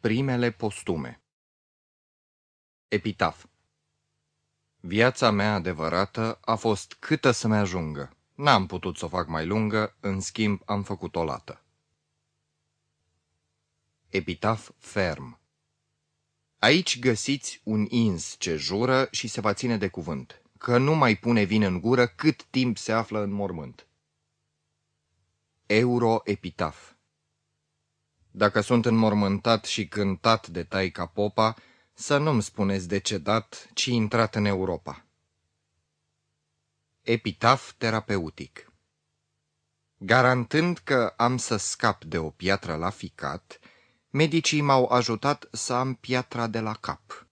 Primele postume Epitaf Viața mea adevărată a fost câtă să-mi ajungă. N-am putut să o fac mai lungă, în schimb am făcut o lată. Epitaf ferm Aici găsiți un ins ce jură și se va ține de cuvânt, că nu mai pune vin în gură cât timp se află în mormânt. Euroepitaf Dacă sunt înmormântat și cântat de taica popa, să nu-mi spuneți decedat, ci intrat în Europa. Epitaf terapeutic Garantând că am să scap de o piatră la ficat, medicii m-au ajutat să am piatra de la cap.